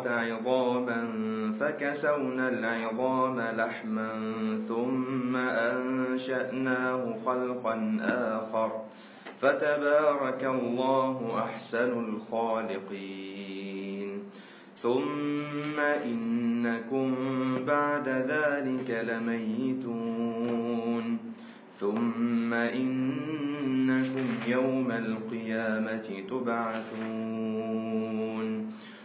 المضغة عظاما فكسونا العظام لحما ثم أنشأناه خلقا آخر. فتبارك الله أحسن الخالقين. ثم إنكم بعد ذلك لميتون. ثم إنكم يوم القيامة تبعثون.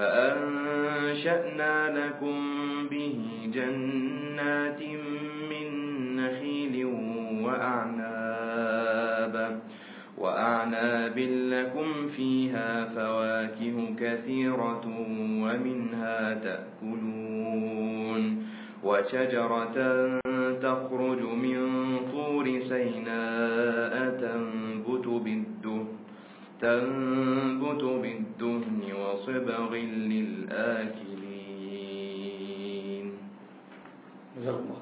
فأنشأنا لكم به جنات من نخيل وأعناب وأعناب لكم فيها فواكه كثيرة ومنها تأكلون وشجرة تخرج من طور سيناء بالدهن تنبت بالدهن وصبغ للآكلين. جزاكم الله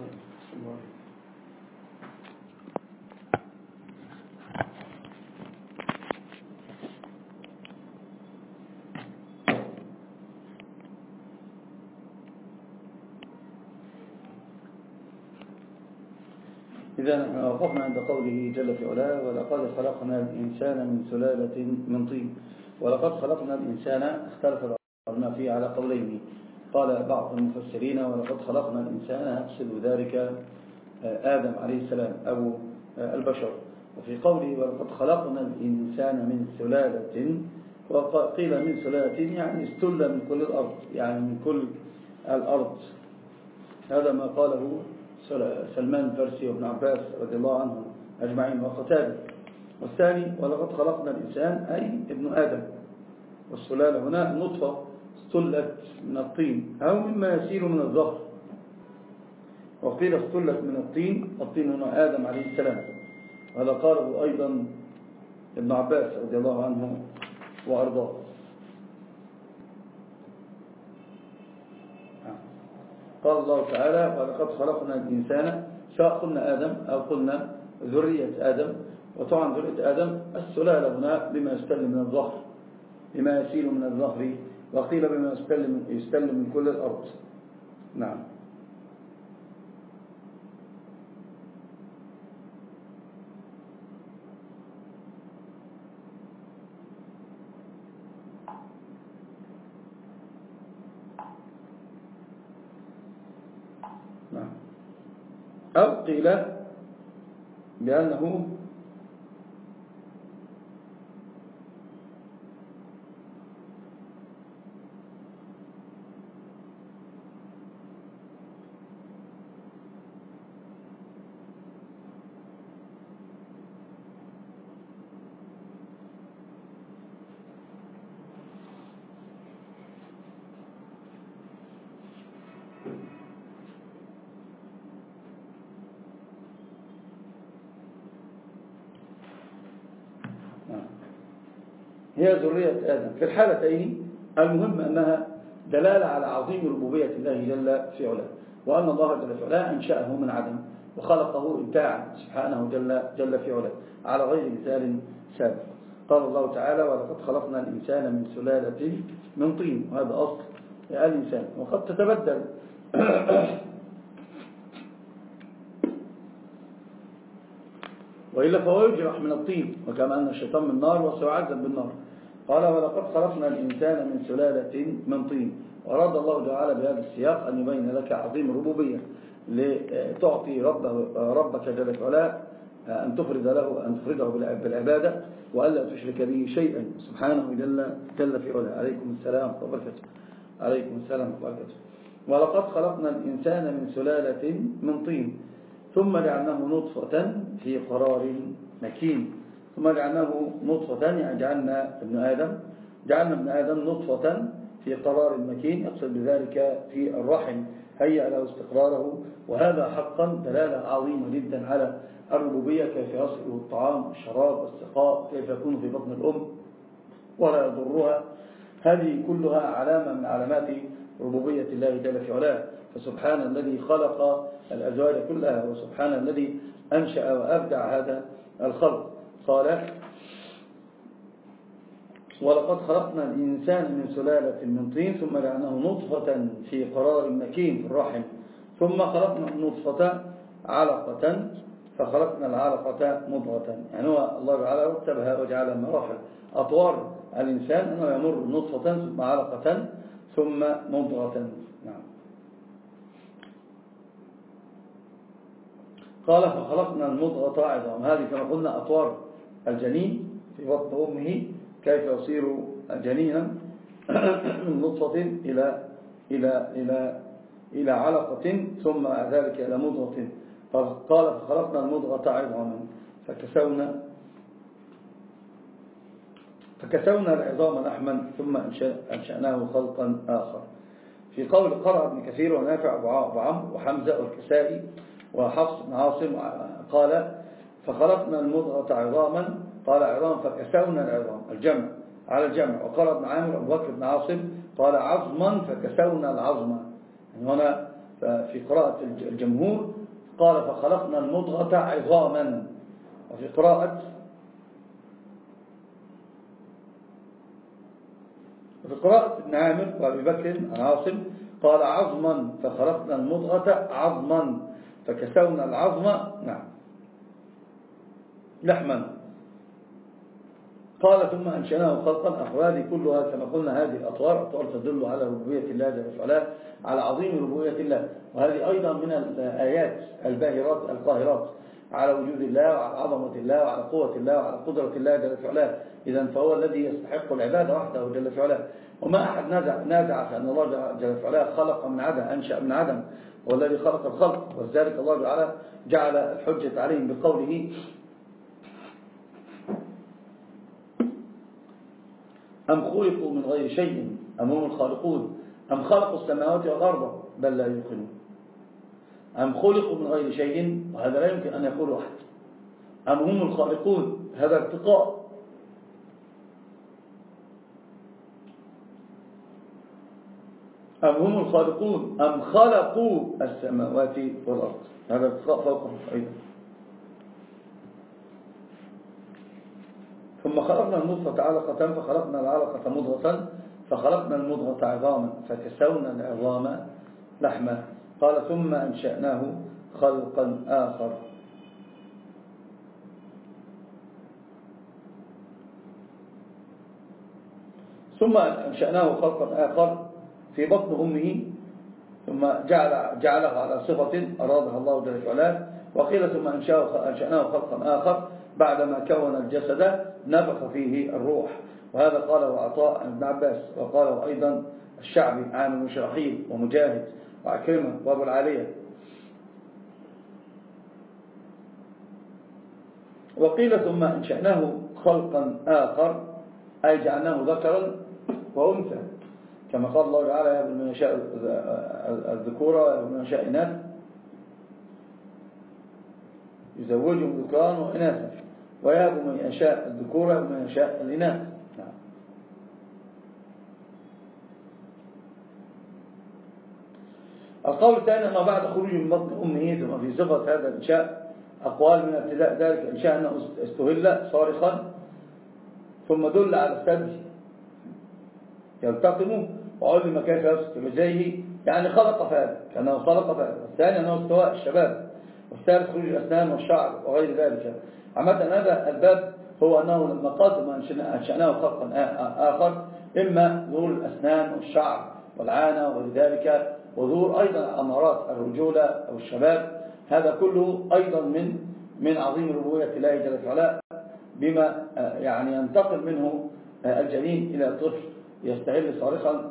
إذا نحن وقفنا عند قوله جل في علاه ولقد خلقنا الإنسان من سلالة من طين. ولقد خلقنا الإنسان اختلف العلماء فيه على قولين. قال بعض المفسرين ولقد خلقنا الإنسان يقصد ذلك آدم عليه السلام أبو البشر. وفي قوله ولقد خلقنا الإنسان من سلالة وقيل من سلالة يعني استل من كل الأرض يعني من كل الأرض. هذا ما قاله سلمان الفارسي وابن عباس رضي الله عنهم أجمعين وقتاله والثاني ولقد خلقنا الإنسان أي ابن آدم. والسلالة هنا نطفة استلت من الطين أو مما يسيل من الظهر. وقيل استلت من الطين الطين هنا آدم عليه السلام. هذا قاله أيضا ابن عباس رضي الله عنه وأرضاه. قال الله تعالى ولقد خلقنا الإنسان سواء قلنا آدم أو قلنا ذرية آدم. وطبعا ذرية آدم السلالة هنا بما يستلم من الظهر بما يسيل من الظهر وقيل بما يستلم, من كل الأرض. نعم أو قيل بأنه هي ذرية آدم. في الحالتين المهم أنها دلالة على عظيم ربوبية الله جل في علاه وأن الله جل في علاه أنشأه من عدم وخلقه إبداعا سبحانه جل, جل في علاه على غير مثال سابق. قال الله تعالى ولقد خلقنا الإنسان من سلالة من طين وهذا أصل الإنسان وقد تتبدل. وإلا فهو يجرح من الطين وكما أن الشيطان من النار وسيعذب بالنار قال ولقد خلقنا الإنسان من سلالة من طين. وأراد الله تعالى بهذا السياق أن يبين لك عظيم ربوبية لتعطي ربه ربك جل وعلا أن تفرد له أن تفرده بالعبادة وألا تشرك به شيئا. سبحانه جل, جل في علاه. عليكم السلام وبركاته. عليكم السلام وبركاته. ولقد خلقنا الإنسان من سلالة من طين ثم جعلناه نطفة في قرار مكين. ثم جعلناه نطفة يعني جعلنا ابن آدم جعلنا ابن آدم نطفة في قرار مكين يقصد بذلك في الرحم هيأ له استقراره وهذا حقا دلالة عظيمة جدا على الربوبية كيف يصله الطعام والشراب والسقاء كيف يكون في بطن الأم ولا يضرها. هذه كلها علامة من علامات ربوبية الله جل في علاه. فسبحان الذي خلق الأزواج كلها وسبحان الذي أنشأ وأبدع هذا الخلق. قال ولقد خلقنا الإنسان من سلالة من طين ثم جعلناه نطفة في قرار مكين في الرحم ثم خلقنا النطفة علقة فخلقنا العلقة مضغة. يعني هو الله تعالى رتبها وجعلها مراحل أطوار الإنسان أنه يمر نطفة ثم علقة ثم مضغة. نعم. قال فخلقنا المضغة عظام. هذه كما قلنا أطوار الجنين في بطن أمه كيف يصير جنينا من نطفة إلى إلى إلى إلى علقة ثم ذلك إلى مضغة. قال فخلقنا المضغة عظاما. فكسونا فكسونا العظام لحما ثم أنشأناه خلقا آخر. في قول قرأ ابن كثير ونافع أبو عمرو وحمزة والكسائي وحفص بن عاصم قال فخلقنا المضغة عظاما قال عظام فكسونا العظام الجمع على الجمع. وقال ابن عامر أبو بكر بن عاصم قال عظما فكسونا العظم. يعني هنا في قراءة الجمهور قال فخلقنا المضغة عظاما. وفي قراءة وفي قراءة ابن عامر وأبي بكر عن عاصم قال عظما فخلقنا المضغة عظما فكسونا العظم. نعم. لحما. قال ثم أنشأناه خلقا. أخرى كلها كما قلنا هذه الأطوار أطوار تدل على ربوبية الله جل وعلا على عظيم ربوبية الله. وهذه أيضا من الآيات الباهرات القاهرات على وجود الله وعلى عظمة الله وعلى قوة الله وعلى قدرة الله جل وعلا. إذا فهو الذي يستحق العبادة وحده جل وعلا. وما أحد نازع, نازع أن الله جل وعلا خلق من عدم أنشأ من عدم. والذي خلق الخلق. وذلك الله تعالى جعل الحجة عليهم بقوله أم خلقوا من غير شيء؟ أم هم الخالقون؟ أم خلقوا السماوات والأرض بل لا يوقنون. أم خلقوا من غير شيء؟ وهذا لا يمكن أن يقول أحد. أم هم الخالقون؟ هذا ارتقاء. أم هم الخالقون؟ أم خلقوا السماوات والأرض؟ هذا ارتقاء فوقهم أيضا. ثم خلقنا النطفة علقة فخلقنا العلقة مضغة فخلقنا المضغة عظاما فكسونا العظام لحما. قال ثم أنشأناه خلقا آخر. ثم أنشأناه خلقا آخر في بطن أمه ثم جعل جعلها على صفة أرادها الله جل وعلا. وقيل ثم أنشأناه خلقا آخر. بعدما كون الجسد نفخ فيه الروح. وهذا قاله عطاء بن عباس وقاله أيضا الشعبي عامل مشرحيل ومجاهد وعكرمة وأبو العالية. وقيل ثم أنشأناه خلقا آخر أي جعلناه ذكرا وأنثى. كما قال الله تعالى يا من يشاء الذكورة ويا من يشاء إناث يزوجهم ذكران وإناثا. ويهب من يشاء الذكورة ومن يشاء الإناث. نعم. القول الثاني أنه بعد خروج من بطن أمه ثم في صفة هذا الإنشاء أقوال من ابتداء ذلك الإنشاء أنه استهل صارخا ثم دل على الثدي يلتقم وعلم كيف يسقط رجليه. يعني خلق فهذا كأنه خلق فهذا الثاني أنه استواء الشباب. والثالث خروج الأسنان والشعر وغير ذلك. عامة هذا الباب هو أنه لما قادم أنشأناه خلقا آخر إما ظهور الأسنان والشعر والعانة ولذلك وظهور أيضا أمارات الرجولة أو الشباب هذا كله أيضا من من عظيم ربوبية الله جل وعلا بما يعني ينتقل منه الجنين إلى طفل يستهل صارخا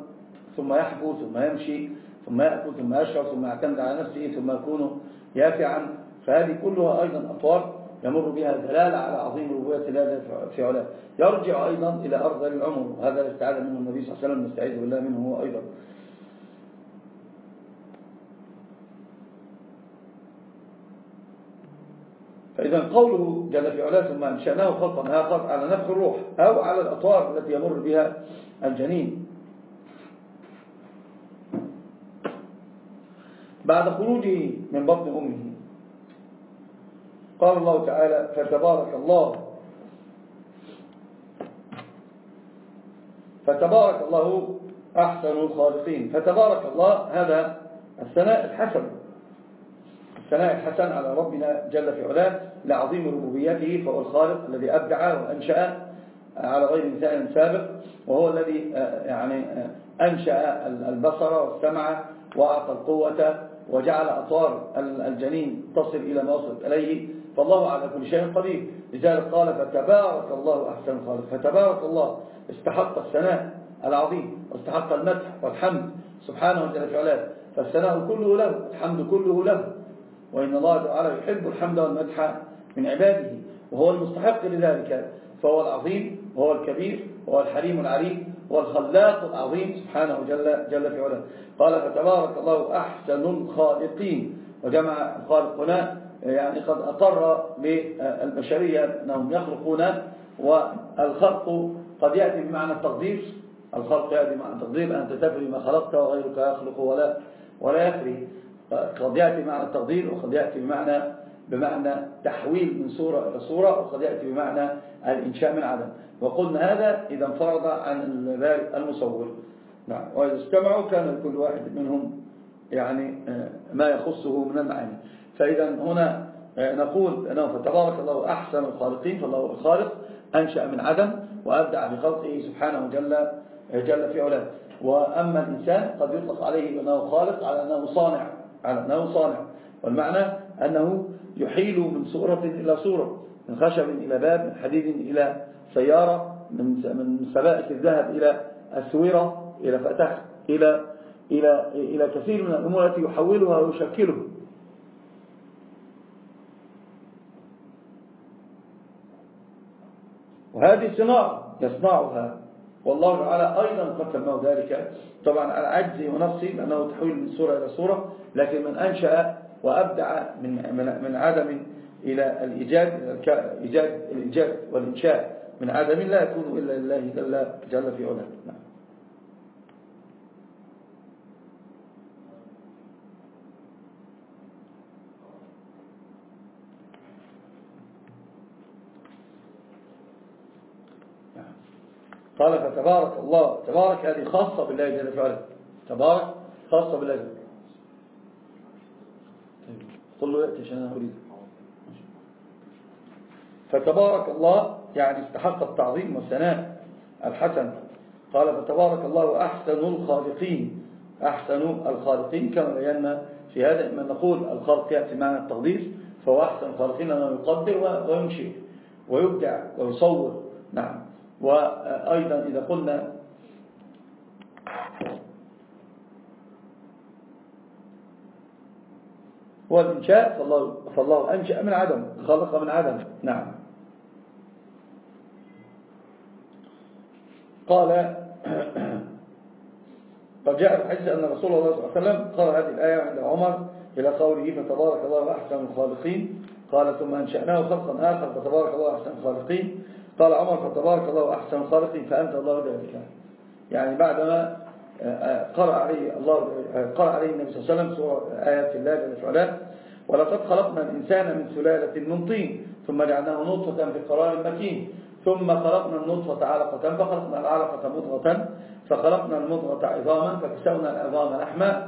ثم يحبو ثم يمشي ثم يأكل ثم يشرب ثم يعتمد على نفسه ثم يكون يافعا فهذه كلها أيضا أطوار يمر بها دلالة على عظيم ربوبية الله في علاه. يرجع أيضا إلى أرض العمر وهذا الاستعاذ منه النبي صلى الله عليه وسلم نستعيذ بالله منه هو أيضا. فإذا قوله جل في علاه ثم أنشأناه خلقا آخر على نفخ الروح أو على الأطوار التي يمر بها الجنين. بعد خروجه من بطن أمه قال الله تعالى فتبارك الله. فتبارك الله أحسن الخالقين. فتبارك الله هذا الثناء الحسن. الثناء الحسن على ربنا جل في علاه لعظيم ربوبيته فهو الخالق الذي أبدع وأنشأ على غير مثال سابق وهو الذي يعني أنشأ البصر والسمع وأعطى القوة وجعل أطوار الجنين تصل إلى ما وصلت إليه. فالله على كل شيء قدير. لذلك قال فتبارك الله أحسن الخالق فتبارك الله استحق الثناء العظيم واستحق المدح والحمد. سبحانه وتعالى فالثناء كله له الحمد كله له. وإن الله تعالى يحب الحمد والمدح من عباده وهو المستحق لذلك. فهو العظيم وهو الكبير وهو الحليم العليم هو الخلاق العظيم سبحانه جل, جل في علاه. قال فتبارك الله أحسن الخالقين. وجمع الخالق هنا يعني قد أقر بالبشرية أنهم يخلقون والخلق قد يأتي بمعنى التقدير. الخلق يأتي بمعنى التقدير أنت تفري ما خلقت وغيرك يخلق ولا ولا يفري. قد يأتي بمعنى التقدير وقد يأتي بمعنى بمعنى تحويل من صورة إلى صورة وقد يأتي بمعنى الإنشاء من عدم. وقلنا هذا إذا انفرض عن المصور. نعم. وإذا استمعوا كان كل واحد منهم يعني آه، ما يخصه من المعاني. فإذا هنا آه، نقول أنه فتبارك الله أحسن الخالقين فالله الخالق أنشأ من عدم وأبدع بخلقه سبحانه جل, جل في علاه. وأما الإنسان قد يطلق عليه بأنه خالق على أنه صانع على أنه صانع. والمعنى أنه يحيل من صورة إلى صورة من خشب إلى باب من حديد إلى سيارة من من سبائك الذهب إلى أسورة إلى فتح إلى إلى إلى كثير من الأمور التي يحولها ويشكلها. وهذه صناعة يصنعها والله تعالى أيضا قد سماه ذلك. طبعا على عجزي ونقصي لأنه تحويل من صورة إلى صورة لكن من أنشأ وأبدع من من عدم إلى الإيجاد إيجاد الإيجاد والإنشاء من عدم لا يكون إلا لله جل, جل في علاه نعم قال فتبارك الله تبارك هذه خاصة بالله جل في علاه تبارك خاصة بالله. جل طيب قل له يأتي أنا أريد. فتبارك الله يعني استحق التعظيم والثناء. الحسن. قال فتبارك الله أحسن الخالقين. أحسن الخالقين كما بينا في هذا إما نقول الخلق يأتي معنى التقدير فهو أحسن الخالقين أنه يقدر وينشئ ويبدع ويصور. نعم. وأيضا إذا قلنا والإنشاء فالله, فالله أنشأ من عدم خلق من عدم. نعم. قال قد جاء في الحديث أن رسول الله صلى الله عليه وسلم قرأ هذه الآية عند عمر إلى قوله فتبارك الله أحسن الخالقين. قال ثم أنشأناه خلقا آخر فتبارك الله أحسن الخالقين. قال عمر فتبارك الله أحسن الخالقين فأنت الله ذلك يعني بعدما آه، آه، قرأ عليه الله آه، قرأ عليه النبي صلى الله عليه وسلم سورة آيات الله جل وعلا ولقد خلقنا الإنسان من سلالة من طين ثم جعلناه نطفة في قرار مكين ثم خلقنا النطفة علقة فخلقنا العلقة مضغة فخلقنا المضغة عظاما فكسونا العظام لحما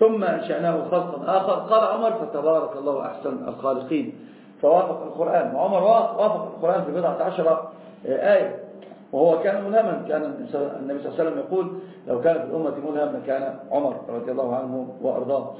ثم أنشأناه خلقا آخر. قال عمر فتبارك الله أحسن الخالقين. فوافق القرآن. وعمر وافق القرآن في بضعة عشر آية. وهو كان ملهما. كان النبي صلى الله عليه وسلم يقول لو كان في الأمة ملهم لكان عمر رضي الله عنه وأرضاه.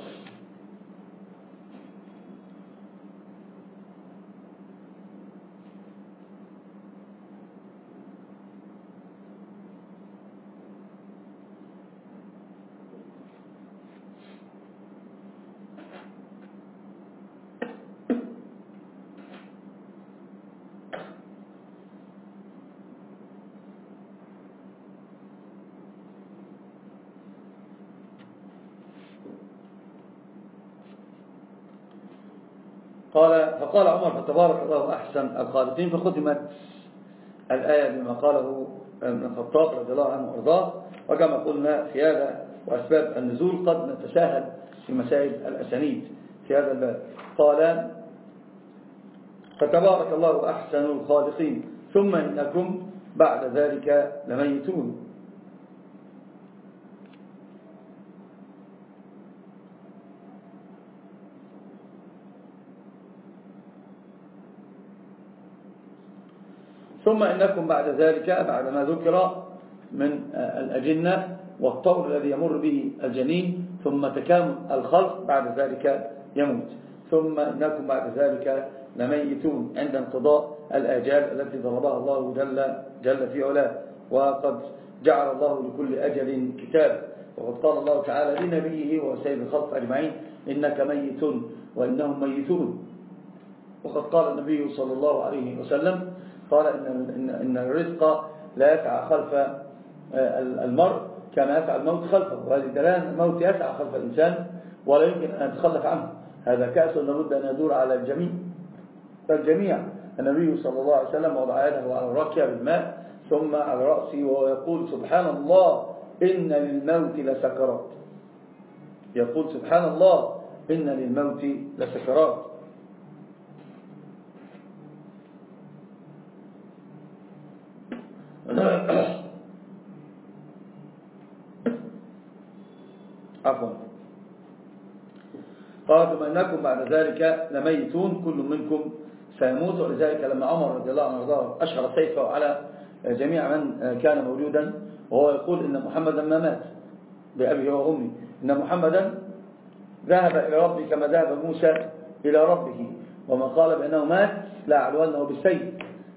قال فقال عمر فتبارك الله أحسن الخالقين فختمت الآية بما قاله ابن الخطاب رضي الله عنه وأرضاه. وكما قلنا في هذا وأسباب النزول قد نتساهل في مسائل الأسانيد. في هذا الباب. قال فتبارك الله أحسن الخالقين ثم إنكم بعد ذلك لميتون. ثم إنكم بعد ذلك بعد ما ذكر من الأجنة والطور الذي يمر به الجنين ثم تكامل الخلق بعد ذلك يموت. ثم إنكم بعد ذلك لميتون عند انقضاء الآجال التي ضربها الله جل, جل في علاه. وقد جعل الله لكل أجل كتاب. وقد قال الله تعالى لنبيه وسيد الخلق أجمعين إنك ميت وإنهم ميتون. وقد قال النبي صلى الله عليه وسلم قال إن, إن الرزق لا يسعى خلف آه، المرء كما يسعى الموت خلفه. دلالة الموت يسعى خلف الإنسان ولا يمكن أن يتخلف عنه. هذا كأس لابد أن يدور على الجميع. الجميع النبي صلى الله عليه وسلم وضع يده على الركية بالماء ثم على رأسه وهو يقول سبحان الله إن للموت لسكرات. يقول سبحان الله إن للموت لسكرات. عفوا. قال ثم إنكم بعد ذلك لميتون كل منكم سيموت. ولذلك لما عمر رضي الله عنه أشهر سيفه على جميع من كان موجودا وهو يقول إن محمدا ما مات بأبيه وأمي إن محمدا ذهب إلى ربه كما ذهب موسى إلى ربه ومن قال بأنه مات لا علوانه بالسيف.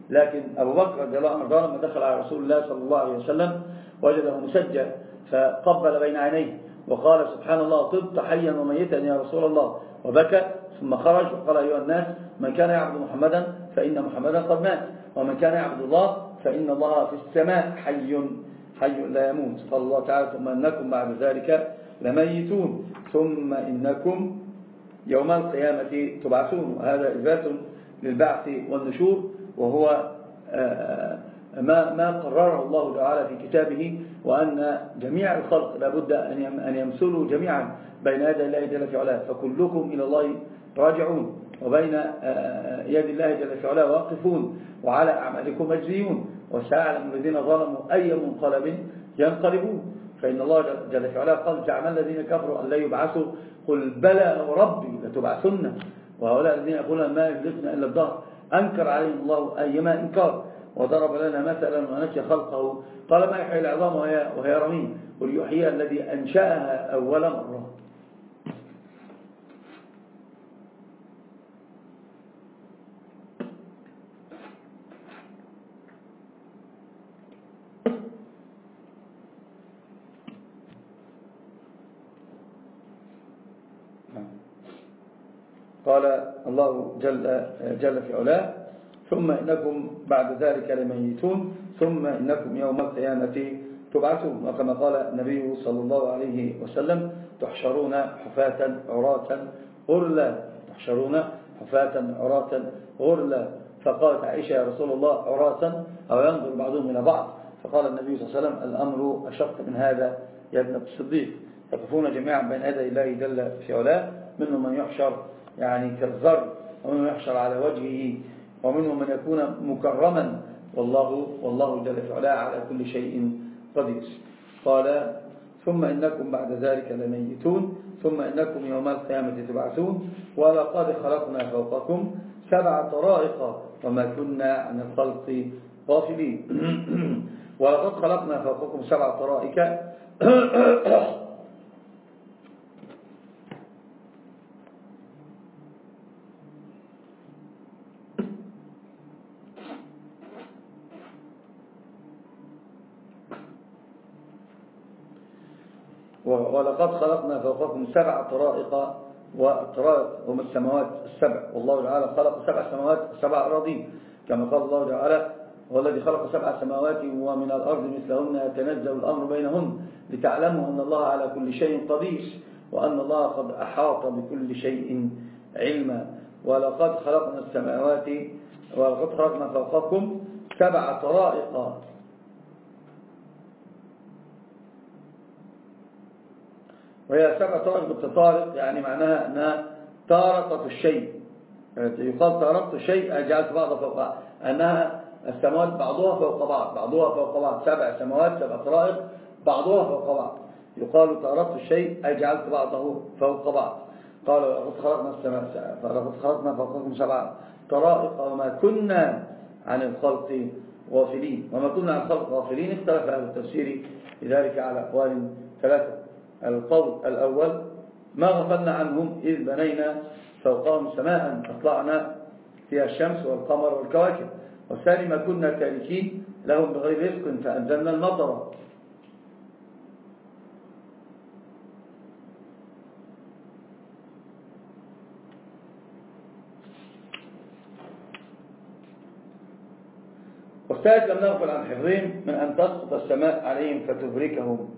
لكن أبو بكر رضي الله عنه لما دخل على رسول الله صلى الله عليه وسلم وجده مسجل فقبل بين عينيه وقال سبحان الله طبت حيا وميتا يا رسول الله وبكى ثم خرج وقال أيها الناس من كان يعبد محمدا فإن محمدا قد مات ومن كان يعبد الله فإن الله في السماء حي حي لا يموت. قال الله تعالى ثم إنكم بعد ذلك لميتون. ثم إنكم يوم القيامة تبعثون. وهذا إثبات للبعث والنشور. وهو آه، ما ما قرره الله تعالى في كتابه وأن جميع الخلق لابد أن يمثلوا جميعا بين يدي الله جل في علاه. فكلكم إلى الله راجعون وبين آه، آه، يد الله جل في علاه واقفون وعلى أعمالكم مجزيون. وسيعلم الذين ظلموا أي منقلب ينقلبون؟ فإن الله جل في علاه قال زعم الذين كفروا أن لا يبعثوا. قل بلى وربي لتبعثن. وهؤلاء الذين يقولون ما يجلسنا إلا الظهر أنكر عليهم الله أيما إنكار وضرب لنا مثلا ونسي خلقه. قال ما يحيي العظام وهي, رميم قل يحيي الذي أنشأها أول مرة. قال الله جل, جل في علاه ثم إنكم بعد ذلك لميتون ثم إنكم يوم القيامة تبعثون. وكما قال النبي صلى الله عليه وسلم تحشرون حفاة عراة غرلا تحشرون حفاة عراة غرلا. فقالت عائشة يا رسول الله عراة أو ينظر بعضهم إلى بعض؟ فقال النبي صلى الله عليه وسلم الأمر أشق من هذا يا ابن الصديق. يقفون جميعا بين يدي الله جل في علاه منهم من يحشر يعني كالذر ومنهم يحشر على وجهه ومنهم من يكون مكرما. والله والله جل وعلا على كل شيء قدير. قال ثم إنكم بعد ذلك لميتون ثم إنكم يوم القيامة تبعثون ولقد خلقنا فوقكم سبع طرائق وما كنا عن الخلق غافلين. ولقد خلقنا فوقكم سبع طرائق ولقد فوقكم سبع طرائق والطرائق هم السماوات السبع. والله تعالى خلق سبع سماوات سبع أراضين. كما قال الله تعالى هو الذي خلق سبع سماوات ومن الأرض مثلهن يتنزل الأمر بينهن لتعلموا أن الله على كل شيء قدير وأن الله قد أحاط بكل شيء علما. ولقد خلقنا السماوات ولقد خلقنا فوقكم سبع طرائق. وهي سبع طرائق بالتطارق يعني معناها أنها طارقت الشيء. يقال طارقت الشيء جعلت بعض فوق أنها السماوات بعضها فوق بعض بعضها فوق بعض. سبع سماوات سبع طرائق بعضها فوق بعض. يقال طارقت الشيء أي جعلت بعضه فوق بعض. قال لقد خلقنا السماء فلقد خلقنا فوقكم سبع طرائق وما كنا عن الخلق غافلين. وما كنا عن الخلق غافلين اختلف أهل التفسير لذلك على أقوال ثلاثة. القول الأول ما غفلنا عنهم إذ بنينا فوقهم سماء أطلعنا فيها الشمس والقمر والكواكب والثاني ما كنا تاركين لهم بغير رزق فأنزلنا المطر. والثالث لم نغفل عن حفظهم من أن تسقط السماء عليهم فتبركهم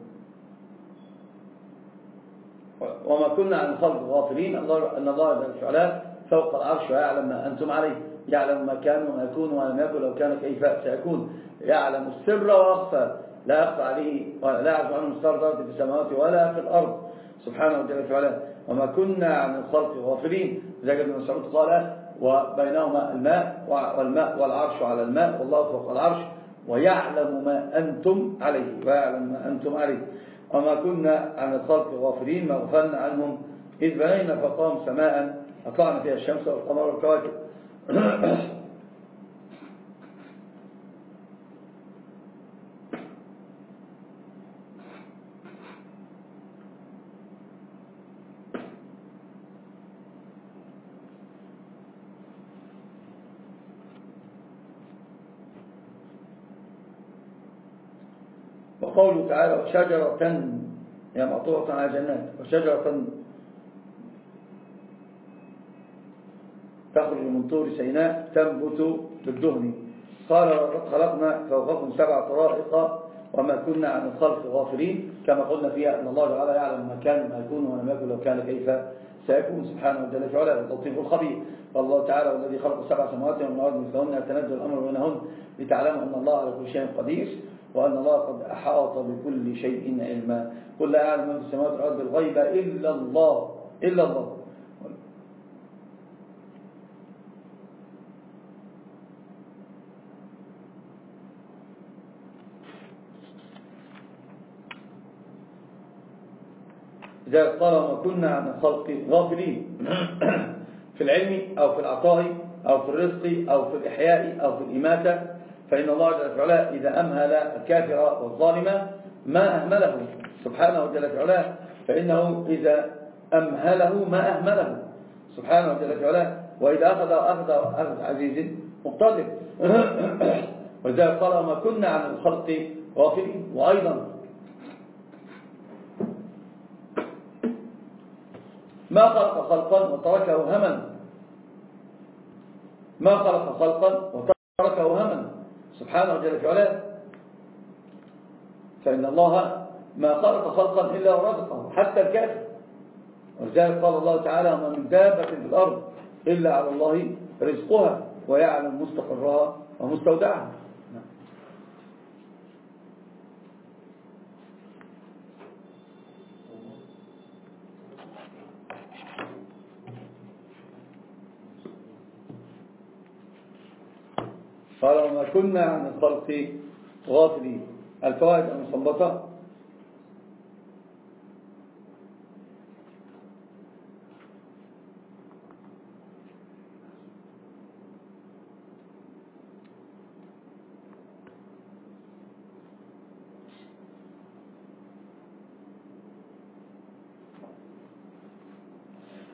وما كنا عن الخلق غافلين أن الله جل وعلا فوق العرش ويعلم ما أنتم عليه. يعلم ما كان وما يكون ولم يكن. لو كان كيف سيكون. يعلم السر وأخفى. لا يخفى عليه ولا يعرف عنه مستر في السماوات ولا في الأرض. سبحانه وتعالى وما كنا عن الخلق غافلين. زي ابن مسعود قال وبينهما الماء والماء والعرش على الماء. والله فوق العرش. ويعلم ما أنتم عليه. ويعلم ما أنتم عليه. وما كنا عن الخلق غافلين ما غفلنا عنهم. إذ بنينا فقام سماء أطلعنا فيها الشمس والقمر والكواكب. وقوله تعالى وشجرة هي مقطوعة على جنات وشجرة تخرج من طور سيناء تنبت بالدهن. قال لقد خلقنا فوقكم سبع طرائق وما كنا عن الخلق غافلين. كما قلنا فيها أن الله تعالى يعلم ما كان ما يكون ولم يكن لو كان كيف سيكون. سبحانه وتعالى وعلا اللطيف الخبير. والله تعالى والذي خلق سبع سماوات ومن الأرض مثلهن يتنزل الأمر بينهن لتعلموا أن الله على كل شيء قدير. وأن الله قد أحاط بكل شيء علما. قل لا أعلم من السماوات والأرض الغيب إلا الله. إلا الله. إذا قال ما كنا عن الخلق غافلين. في العلم أو في العطاء أو في الرزق أو في الإحياء أو في الإماتة. فإن الله جل وعلا إذا أمهل الكافر والظالم ما أهمله. سبحانه وجل وعلا فإنه إذا أمهله ما أهمله. سبحانه وجل وعلا وإذا أخذ أخذ أخذ عزيز مقتدر ولذلك قال ما كنا عن الخلق غافلين. وأيضا ما خلق خلقا وتركه هما. ما خلق خلقا وتركه هما. سبحانه جل وعلا فإن الله ما خلق خلقا إلا ورزقه حتى الكافر. ولذلك قال الله تعالى من دابة في الأرض إلا على الله رزقها ويعلم مستقرها ومستودعها قال وما كنا عن الخلق غافلين الفوائد المصنبطة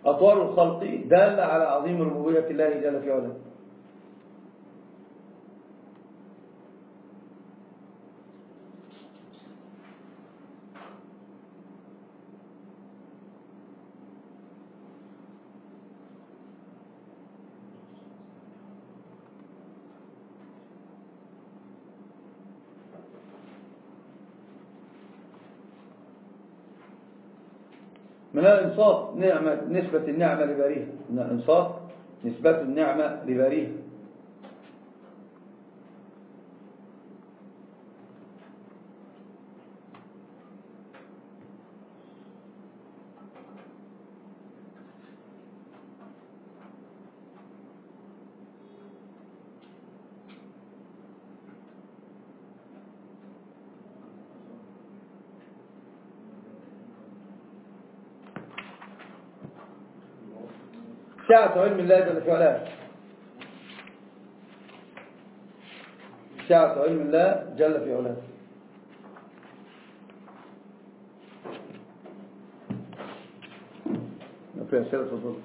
أطوار الخلق دالة على عظيم ربوبية الله جل في علاه. من الإنصاف نعمة نسبة النعمة لباريها. نسبة النعمة لباريها. سعة علم الله جل في علاه سعة علم الله جل في علاه في أسئلة تفضل